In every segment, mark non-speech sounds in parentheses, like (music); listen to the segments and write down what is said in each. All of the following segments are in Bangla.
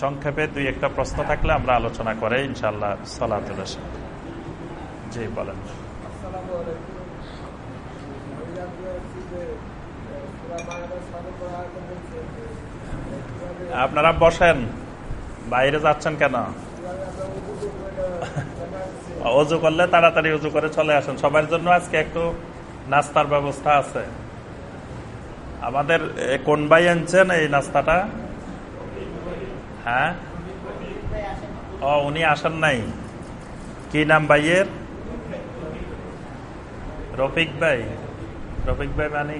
সংক্ষেপে দুই একটা প্রশ্ন থাকলে আমরা আলোচনা করে ইনশাল্লাহ সলাতুল জি বলেন। আপনারা বসেন। বাইরে যাচ্ছেন কেন? অজু করলে তাড়াতাড়ি উজু করে চলে আসেন। সবার জন্য আজকে একটু নাস্তার ব্যবস্থা আছে। আমাদের কোন ভাই আনছেন এই নাস্তাটা? হ্যাঁ? ও, উনি আসেন নাই। কি নাম ভাইয়ের? রফিক ভাই। রফিক ভাই মানে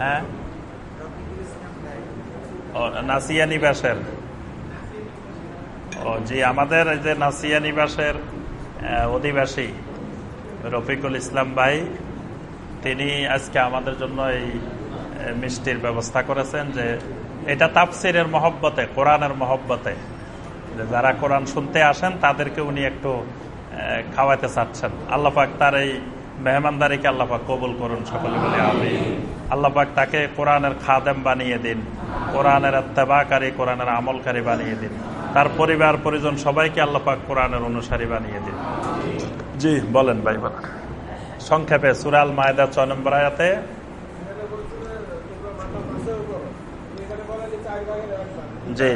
হ্যাঁ? ও নাসিয়া নিবাসের ও, জি, আমাদের এই যে নাসিয়া নিবাসের অধিবাসী রফিকুল ইসলাম ভাই, তিনি আজকে আমাদের জন্য এই মিষ্টির ব্যবস্থা করেছেন যে এটা তাপসিরের মহব্বতে, কোরআনের মহব্বতে। যারা কোরআন শুনতে আসেন, তাদেরকে উনি একটু খাওয়াতে চাচ্ছেন। আল্লাপাক তার এই মেহমানদারিকে আল্লাপাক কবুল করুন, সকলে বলে আমি আল্লাপাক তাকে কোরআনের খাদেম বানিয়ে দিন, কোরআনের আত্মাবাকারী কোরআনের আমলকারী বানিয়ে দিন। তার পরিবার, পরিজন সবাইকে আল্লাপাক কোরআনের অনুসারী বানিয়ে দিন। জি, বলেন ভাই বলেন সংক্ষেপে সুরাল মায়দা ছয় নম্বর আয়াতে জি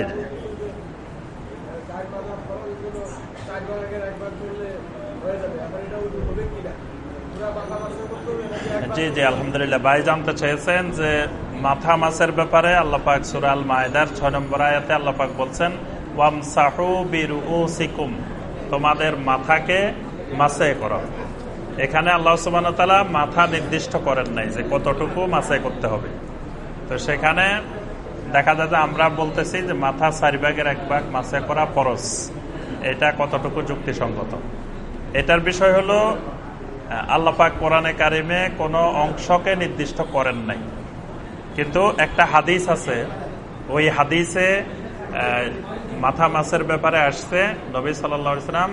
জি জি, আলহামদুলিল্লাহ। ভাই জানতে চেয়েছেন যে মাথা মাছের ব্যাপারে আল্লাপাক সুরাল মায়দার ছয় নম্বর আয়াতে আল্লাপাক বলছেন ওয়াম সাহু বিরু সিকুম তোমাদের মাথাকে মাসে করো। এখানে আল্লাহ সুবান তালা মাথা নির্দিষ্ট করেন নাই যে কতটুকু মাসে করতে হবে। তো সেখানে দেখা যায় যে আমরা বলতেছি যে মাথা চারি ভাগের এক ভাগ মাছে করা ফরজ। এটা কতটুকু যুক্তিসঙ্গত? এটার বিষয় হলো, আল্লাপাক কোরআনে কারিমে কোনো অংশকে নির্দিষ্ট করেন নাই। কিন্তু একটা হাদিস আছে, ওই হাদিসে মাথা মাছের ব্যাপারে আসছে, নবী সাল্লাম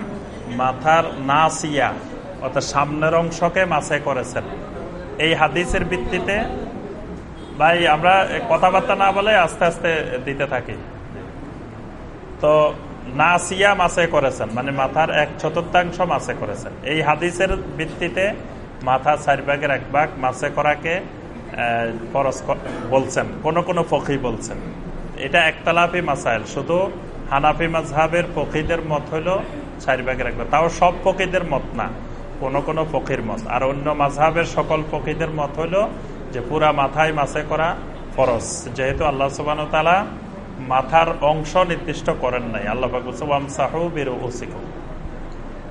মাথার নাসিয়া, অর্থাৎ সামনের অংশকে মাছে করেছেন। এই হাদিসের ভিত্তিতে ভাই, আমরা কথাবার্তা না বলে আস্তে আস্তে দিতে থাকি। তো না নাসিয়া মাছে করেছেন মানে মাথার এক চতুর্থাংশ মাছে করেছেন। এই হাদিসের ভিত্তিতে মাথা চার ভাগের এক ভাগ মাছে করাকে বলছেন, কোন কোন ফকি বলছেন। এটা একতলাফি মাসাইল, শুধু হানাফি মাজহাবের ফকিদের মত হইল চার ভাগের এক ভাগ। তাও সব ফকিদের মত না, কোন কোন ফকির মত। আর অন্য মাঝহাবের সকল ফকিদের মত হইল যে পুরা মাথায় মাছে করা ফরজ। যেহেতু আল্লাহ সুবান তালা মাথার অংশ নির্দিষ্ট করেন নাই। আল্লাহ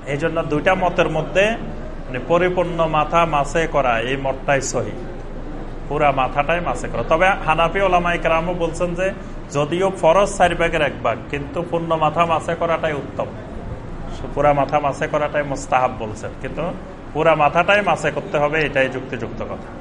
এই জন্য দুইটা মতের মধ্যে মানে পরিপূর্ণ মাথা মাছে করা এই মতটাই সহি। পুরা মাথাটাই মাছে করা। তবে হানাফি ওলামাই কেরামও বলছেন যে, যদিও ফরজ চারি ভাগের এক ভাগ, কিন্তু পূর্ণ মাথা মাছে করাটাই উত্তম। পুরা মাথা মাছে করাটাই মোস্তাহাব বলছেন। কিন্তু পুরা মাথাটাই মাছে করতে হবে, এটাই যুক্তিযুক্ত কথা।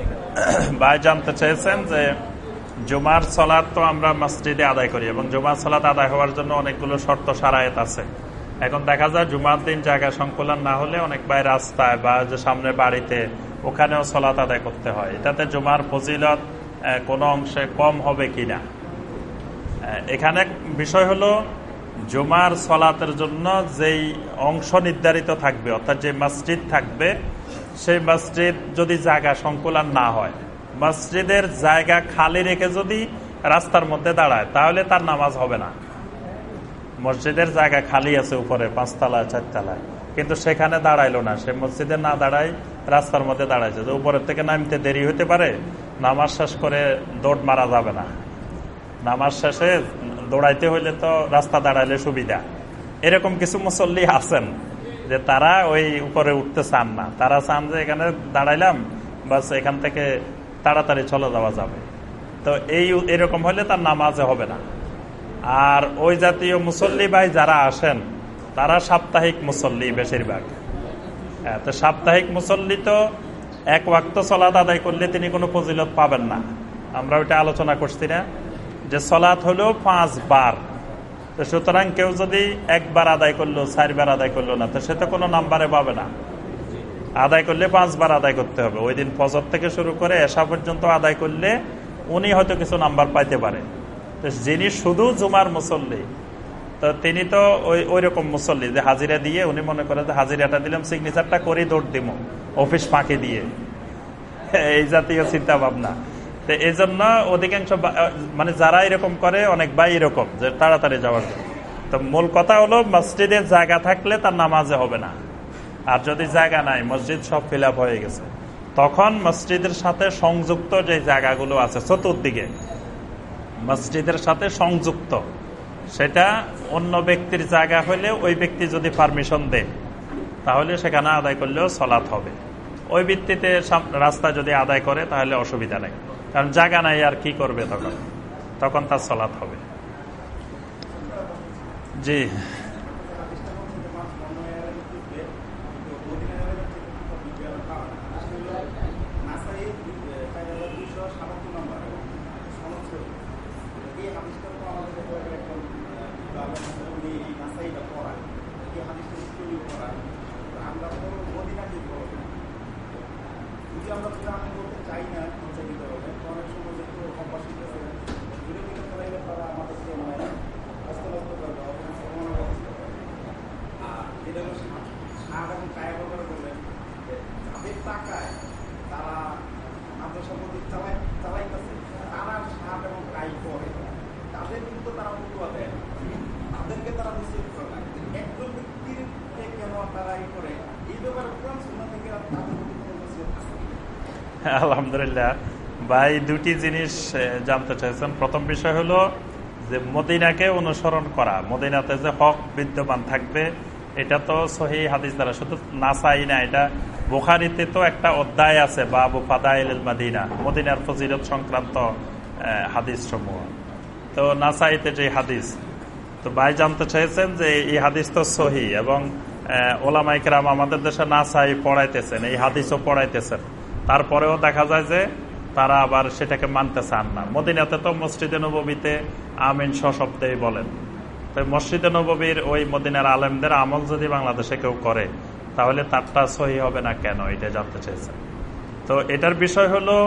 (clears throat) ভাই, জানতে চেয়েছেন যে জুমার সলাদ তো আমরা মসজিদে আদায় করি এবং জুমার সলাদ আদায় হওয়ার জন্য অনেকগুলো শর্ত সারায়ত আছে। এখন দেখা যায় জুমার দিন জায়গা সংকুলন না হলে অনেক ভাই রাস্তায় বা যে সামনে বাড়িতে ওখানেও সলাত আদায় করতে হয়। এটাতে জুমার ফজিলত কোনো অংশে কম হবে কিনা এখানে বিষয় হলো জুমার সলাতের জন্য যেই অংশ নির্ধারিত থাকবে, অর্থাৎ যে মসজিদ থাকবে সেই মসজিদ যদি জায়গা সংকুলন না হয়, মসজিদের জায়গা খালি রেখে যদি রাস্তার মধ্যে দাঁড়ায়, তাহলে তার নামাজ হবে না। মসজিদের জায়গা খালি আছে উপরে, পাঁচতলায়, চারতলায়। কিন্তু সেখানে দাঁড়াইলো না, সে মসজিদে না দাঁড়াই রাস্তার মধ্যে দাঁড়াইছে যে উপরের থেকে নামতে দেরি হতে পারে, নামাজ শেষ করে দৌড় মারা যাবে না। নামাজ শেষে দৌড়াইতে হইলে তো রাস্তা দাঁড়াইলে সুবিধা। এরকম কিছু মুসল্লি আছেন। যে তারা ওই উপরে উঠতে চান না। তারা চান যে এখানে দাঁড়াইলাম বাস এখান থেকে তাড়াতাড়ি চলে যাওয়া যাবে। তো এই এরকম হলে তার নামাজে হবে না। আর ওই জাতীয় মুসল্লি ভাই যারা আসেন তারা সাপ্তাহিক মুসল্লি বেশিরভাগ। হ্যাঁ, তো সাপ্তাহিক মুসল্লি তো এক ওয়াক্ত সলাদ আদায় করলে তিনি কোনো ফজিলত পাবেন না। আমরা ওইটা আলোচনা করছি না। যে সলাৎ হলো পাঁচ বার তো সুতরাং কেউ যদি একবার আদায় করল, চারবার আদায় করল না, তো সে তো কোনো নাম্বারে পাবে না। আদায় করলে পাঁচবার আদায় করতে হবে। ওই দিন ফজর থেকে শুরু করে এসা পর্যন্ত আদায় করলে উনি হয়তো কিছু নাম্বার পাইতে পারে। তো যিনি শুধু জুমার মুসল্লি, তো তিনি তো ওই ওই রকম মুসল্লি যে হাজিরা দিয়ে উনি মনে করেন যে হাজিরাটা দিলাম সিগনেচারটা করে, দৌড় দিব অফিস ফাঁকি দিয়ে। এই জাতীয় চিন্তা ভাবনা তো এই জন্য অধিকাংশ মানে যারা এরকম করে, অনেক ভাই এরকম, যে তাড়াতাড়ি যাওয়ার জন্য। তো মূল কথা হলো মসজিদের জায়গা থাকলে তার নামাজে হবে না। আর যদি জায়গা নাই, মসজিদ সব ফিল হয়ে গেছে। তখন মসজিদের সাথে সংযুক্ত যে জায়গাগুলো আছে, চতুর্দিকে, মসজিদের সাথে সংযুক্ত, সেটা অন্য ব্যক্তির জায়গা হলে ওই ব্যক্তি যদি পারমিশন দেয়, তাহলে সেখানে আদায় করলেও সলাৎ হবে। ওই ভিত্তিতে রাস্তা যদি আদায় করে, তাহলে অসুবিধা নেই। কারণ জাগা নাই আর কি করবে তখন? তখন তার সলাৎ হবে। জি। আলহামদুলিল্লাহ। ভাই, দুটি জিনিস জানতে চাইছেন। প্রথম বিষয় হলো যে মদিনাকে অনুসরণ করা। মদিনাতে যে হক বিদ্যমান থাকবে, এটা তো সহি হাদিস দ্বারা। শুধু নাসাই না, এটা বোখারিতে তো একটা অধ্যায় আছে, বাবু ফাদাইল মাদিনা, মদিনার ফজিরত সংক্রান্ত হাদিস সমূহ তো নাসাইতে যে হাদিস, তো ভাই জানতে চাইছেন যে এই হাদিস তো সহি এবং ওলামাইকরাম আমাদের দেশে নাসাই পড়াইতেছেন, এই হাদিসও পড়াইতেছেন। তারপরেও দেখা যায় যে তারা আবার সেটাকে মানতে চান না। মদিনাতে তো মসজিদে নবীতে আমিন সশব্দেই বলেন। তো মসজিদে নবীর ওই মদিনার আলেমদের আমল যদি বাংলাদেশে কেউ করে, তাহলে তারটা সহি হবে না কেন? এটা জানতে চাইছে তো এটার বিষয় হলো,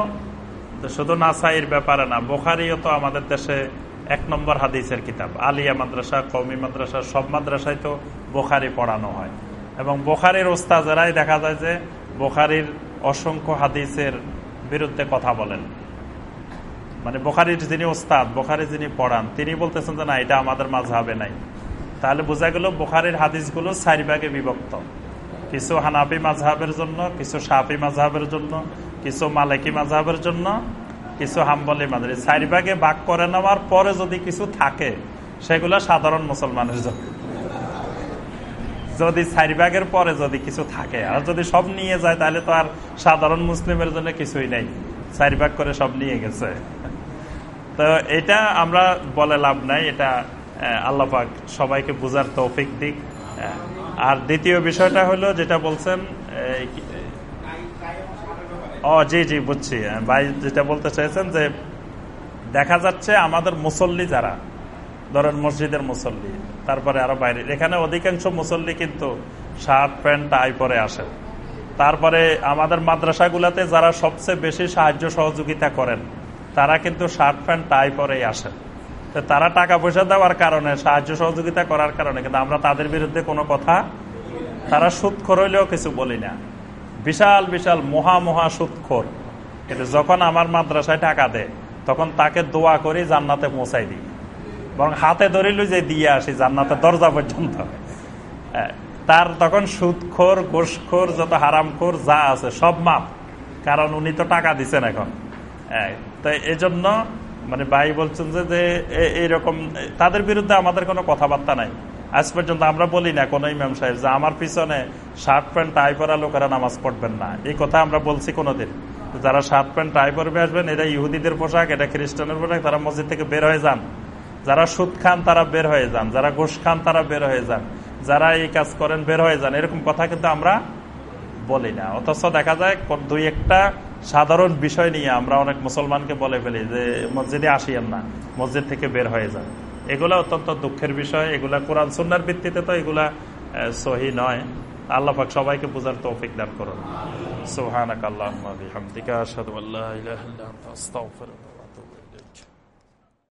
শুধু নাসাইয়ের ব্যাপারে না, বোখারিও তো আমাদের দেশে এক নম্বর হাদিসের কিতাব। আলিয়া মাদ্রাসা কৌমি মাদ্রাসা, সব মাদ্রাসায় তো বোখারি পড়ানো হয়। এবং বোখারির ওস্তাজেরাই দেখা যায় যে বোখারির অসংখ্য হাদিসের বিরুদ্ধে কথা বলেন। মানে বোখারির যিনি ওস্তাদ বোখারি যিনি পড়ান, তিনি বলতেছেন যে, না, এটা আমাদের মাঝহাবে নাই। তাহলে বোঝা গেল বোখারির হাদিসগুলো চারি ভাগে বিভক্ত। কিছু হানাফি মাঝহাবের জন্য, কিছু সাফি মাঝহাবের জন্য, কিছু মালেকি মাঝহাবের জন্য কিছু হাম্বলি মাঝহাব চারি ভাগে ভাগ করে নেওয়ার পরে যদি কিছু থাকে, সেগুলো সাধারণ মুসলমানের জন্য। যদি চারি ভাগের পরে যদি কিছু থাকে, আর যদি সব নিয়ে যায়, তাহলে তো আর সাধারণ মুসলিমের জন্য কিছুই নেই। চারি ভাগ করে সব নিয়ে গেছে। তো এটা আমরা বলে লাভ নাই, এটা আল্লাপাক সবাইকে বুঝার তৌফিক দিক। আর দ্বিতীয় বিষয়টা হলো, যেটা বলছেন ও, জি জি, বুঝছি। ভাই যেটা বলতে চাইছেন যে দেখা যাচ্ছে আমাদের মুসল্লি যারা, ধরেন মসজিদের মুসল্লি, তারপরে আরও বাইরে, এখানে অধিকাংশ মুসল্লি কিন্তু শার্ট, প্যান্ট টাই পরে আসেন। তারপরে আমাদের মাদ্রাসাগুলাতে যারা সবচেয়ে বেশি সাহায্য সহযোগিতা করেন, তারা কিন্তু শার্ট, প্যান্ট টাই পরেই আসেন। তো তারা টাকা পয়সা দেওয়ার কারণে, সাহায্য সহযোগিতা করার কারণে, কিন্তু আমরা তাদের বিরুদ্ধে কোনো কথা, তারা সুৎখর হইলেও কিছু বলি না। বিশাল বিশাল, মহা মহা সুৎখর। কিন্তু যখন আমার মাদ্রাসায় টাকা দেয়, তখন তাকে দোয়া করি জান্নাতে পৌঁছাই দিই। বরং হাতে ধরিল যে দিয়ে আসি, জান্নাতের দরজা পর্যন্ত। তার তখন সুদখোর গোসখোর যত হারামখোর যা আছে, সব মাপ। কারণ উনি তো টাকা দিচ্ছেন এখন। তো এই জন্য মানে ভাই বলছেন যে এইরকম তাদের বিরুদ্ধে আমাদের কোনো কথাবার্তা নাই। আজ পর্যন্ত আমরা বলি না কোনো ইমাম সাহেব যে আমার পিছনে শার্ট প্যান্ট টাই পরা লোকেরা নামাজ পড়বেন না। এই কথা আমরা বলছি কোনোদিন। যারা শার্ট প্যান্ট টাই পরবে আসবেন এটা ইহুদিদের পোশাক, এটা খ্রিস্টানের পোশাক, তারা মসজিদ থেকে বের হয়ে যান। যারা সুদ খান, তারা বের হয়ে যান। যারা ঘুষ খান, তারা বের হয়ে যান। যারা এই কাজ করেন, বের হয়ে যান। এরকম কথা কিন্তু আমরা বলি না। অথচ দেখা যায় দুই একটা সাধারণ বিষয় নিয়ে আমরা অনেক মুসলমানকে বলে ফেলি যে, মসজিদে আসিয়েন না, মসজিদ থেকে বের হয়ে যান। এগুলা অত্যন্ত দুঃখের বিষয়। এগুলা কোরআন, সুন্নার ভিত্তিতে তো এগুলা সহি নয়। আল্লাহ পাক সবাইকে বোঝার তৌফিক দান করুন। সুবহানাক আল্লাহুম্মা বিহামদিকা